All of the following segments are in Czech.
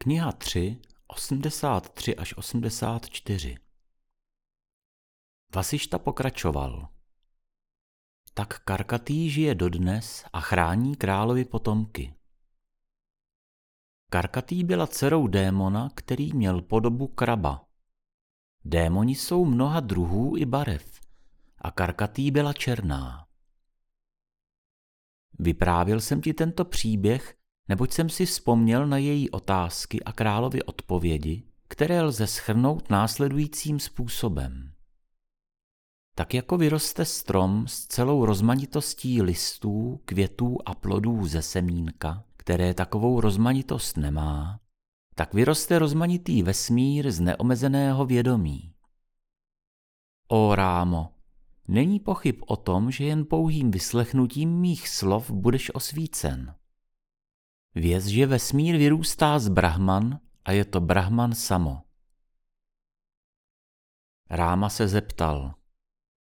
Kniha 3, 83 až 84 Vasišta pokračoval. Tak Karkatý žije dodnes a chrání královi potomky. Karkatý byla dcerou démona, který měl podobu kraba. Démoni jsou mnoha druhů i barev a Karkatý byla černá. Vyprávěl jsem ti tento příběh, neboť jsem si vzpomněl na její otázky a královi odpovědi, které lze schrnout následujícím způsobem. Tak jako vyroste strom s celou rozmanitostí listů, květů a plodů ze semínka, které takovou rozmanitost nemá, tak vyroste rozmanitý vesmír z neomezeného vědomí. O rámo, není pochyb o tom, že jen pouhým vyslechnutím mých slov budeš osvícen. Věz, že vesmír vyrůstá z Brahman a je to Brahman samo. Ráma se zeptal,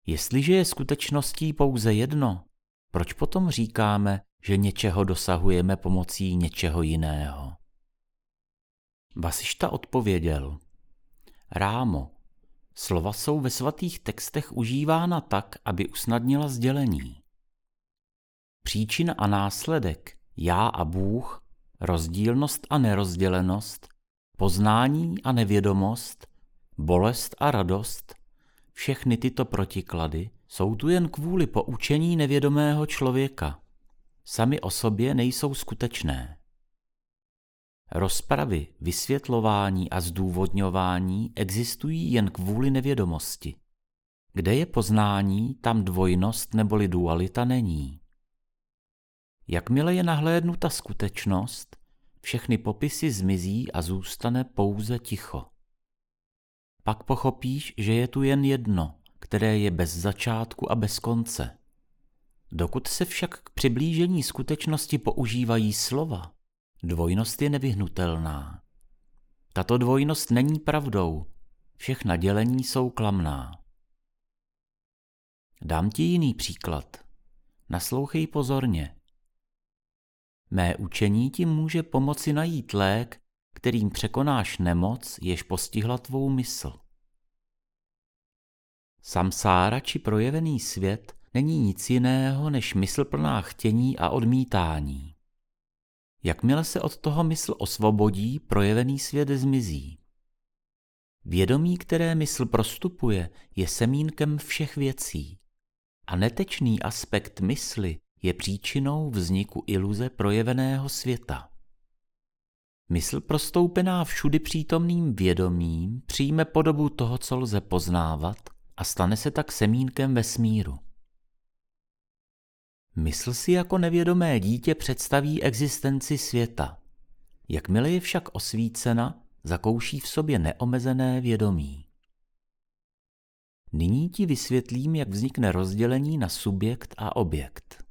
jestliže je skutečností pouze jedno, proč potom říkáme, že něčeho dosahujeme pomocí něčeho jiného? Vasišta odpověděl, Rámo, slova jsou ve svatých textech užívána tak, aby usnadnila sdělení. Příčina a následek já a Bůh, rozdílnost a nerozdělenost, poznání a nevědomost, bolest a radost, všechny tyto protiklady jsou tu jen kvůli poučení nevědomého člověka. Sami o sobě nejsou skutečné. Rozpravy, vysvětlování a zdůvodňování existují jen kvůli nevědomosti. Kde je poznání, tam dvojnost neboli dualita není. Jakmile je nahlédnuta skutečnost, všechny popisy zmizí a zůstane pouze ticho. Pak pochopíš, že je tu jen jedno, které je bez začátku a bez konce. Dokud se však k přiblížení skutečnosti používají slova, dvojnost je nevyhnutelná. Tato dvojnost není pravdou, všechna dělení jsou klamná. Dám ti jiný příklad. Naslouchej pozorně. Mé učení ti může pomoci najít lék, kterým překonáš nemoc, jež postihla tvou mysl. Samsára či projevený svět není nic jiného než mysl plná chtění a odmítání. Jakmile se od toho mysl osvobodí, projevený svět zmizí. Vědomí, které mysl prostupuje, je semínkem všech věcí. A netečný aspekt mysli je příčinou vzniku iluze projeveného světa. Mysl prostoupená všudy přítomným vědomím přijme podobu toho, co lze poznávat a stane se tak semínkem vesmíru. Mysl si jako nevědomé dítě představí existenci světa. Jakmile je však osvícena, zakouší v sobě neomezené vědomí. Nyní ti vysvětlím, jak vznikne rozdělení na subjekt a objekt.